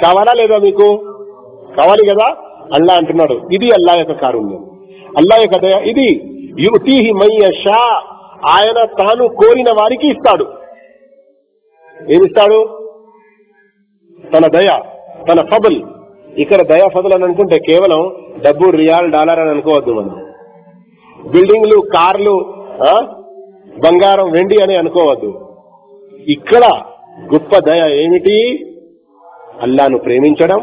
కావాలా లేదా మీకు? కావాలి కదా? అల్లా అంటున్నాడు. ఇది అల్లా యొక్క కారుణ్యం. అల్లా యొక్క దయ ఇది. యుతిహి మయ్య షా ఆయన తాను కోరిన వారికి ఇస్తాడు. ఏమిస్తాడు? తన దయ తన ఫబుల్. ఇక్కడ దయా ఫదుల్ అని అనుకుంటే కేవలం డబ్బు రియాల్ డాలర్ అని అనుకోవద్దు మనం. బిల్డింగ్లు కార్లు ఆ, బంగారం వెండి అని అనుకోవద్దు. ఇక్కడ గొప్ప దయ ఏమిటి? అల్లాను ప్రేమించడం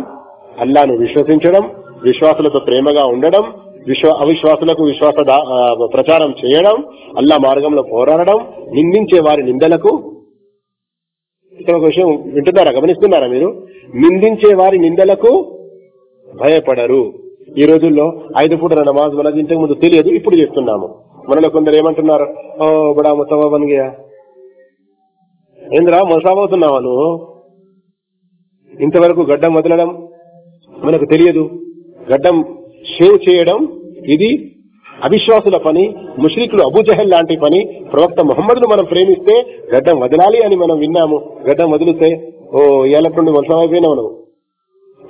అల్లాను విశ్వసించడం విశ్వాసులతో ప్రేమగా ఉండడం విశ్వ అవిశ్వాసులకు విశ్వాస ప్రచారం చేయడం అల్లా మార్గంలో పోరాడడం నిందించే వారి నిందలకు. ఇక్కడ ఒక విషయం వింటున్నారా? గమనిస్తున్నారా మీరు? నిందించే వారి నిందలకు భయపడరు. ఈ రోజుల్లో ఐదు పూటల నమాజ్ మనది ఇంతకు ముందు తెలియదు ఇప్పుడు చేస్తున్నాము మనలో కొందరు ఏమంటున్నారు? ఓ బడా ముసవా గయా ఏంద్రా మొసాబవుతున్నావా నువ్వు? ఇంతవరకు గడ్డం వదలడం మనకు తెలియదు. గడ్డం షేవ్ చేయడం ఇది అవిశ్వాసుల పని ముష్రికులు అబుజహల్ లాంటి పని. ప్రవక్త మొహమ్మద్ను మనం ప్రేమిస్తే గడ్డం వదలాలి అని మనం విన్నాము. గడ్డం వదిలితే ఓ ఏళ్ళకు నుండి వంశమైపోయినావు నువ్వు.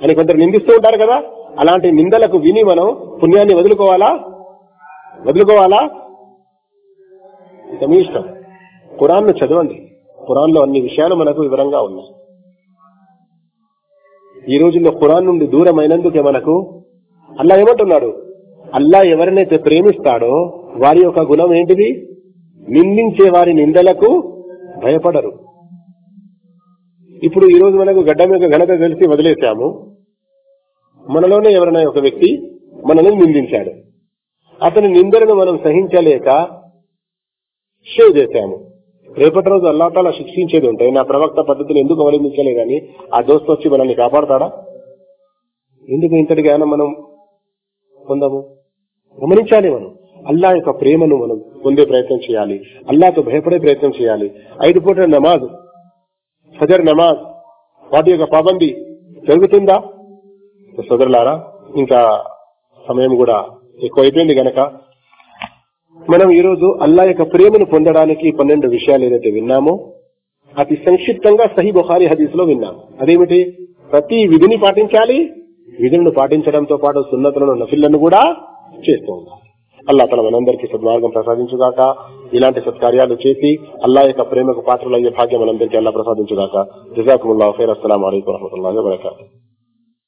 అని కొందరు నిందిస్తూ ఉంటారు కదా అలాంటి నిందలకు విని మనం పుణ్యాన్ని వదులుకోవాలా? వదులుకోవాలా? ఇక మీ ఇష్టం. ఖురాన్ను చదవండి. ఖురాన్లో అన్ని విషయాలు మనకు వివరంగా ఉన్నాయి. ఈ రోజుల్లో ఖురాన్ నుండి దూరమైనందుకే మనకు అల్లా ఏమంటున్నాడు? అల్లా ఎవరినైతే ప్రేమిస్తాడో వారి యొక్క గుణం ఏంటిది? నిందించే వారి నిందలకు భయపడరు. ఇప్పుడు ఈ రోజు మనకు గడ్డ మీద ఘనత తెలిసి వదిలేశాము. మనలోనే ఎవరైనా ఒక వ్యక్తి మనల్ని నిందించాడు. అతని నిందలను మనం సహించలేక షేవ్ చేశాము. రేపటి రోజు అల్లాటాల శిక్షించేది ఉంటాయి. నా ప్రవక్త పద్ధతిని ఎందుకు అవలంబించలేదని ఆ దోస్తు వచ్చి మనల్ని కాపాడతాడా? ఎందుకు ఇంతటి జ్ఞానం మనం పొందము? గమనించాలి మనం. అల్లా యొక్క ప్రేమను మనం పొందే ప్రయత్నం చేయాలి. అల్లాతో భయపడే ప్రయత్నం చేయాలి. ఐదు పూటల నమాజ్ ఫజర్ నమాజ్ వాటి యొక్క పాబంది జరుగుతుందా? సోదరులారా ఇంకా సమయం కూడా ఎక్కువైపోయింది గనక మనం ఈ రోజు అల్లా యొక్క ప్రేమను పొందడానికి పన్నెండు విషయాలు ఏదైతే విన్నామో అతి సంక్షిప్తంగా సహీ బుహారీ హదీస్లో విన్నాం. అదేమిటి? ప్రతి విధిని పాటించాలి విధులను పాటించడంతో పాటు సున్నతులను నఫిళ్ళను కూడా చేస్తూ ఉండాలి. అల్లా తన మనందరికీ సద్మార్గం ప్రసాదించుగాక. ఇలాంటి సత్కార్యాలు చేసి అల్లా యొక్క ప్రేమకు పాత్రలయ్యే భాగ్యం మనందరికీ అల్లా ప్రసాదించుగాక. జజాకుల్లా ఫైర్ అస్సలం అయికం వరహతుల్లా వరకాతు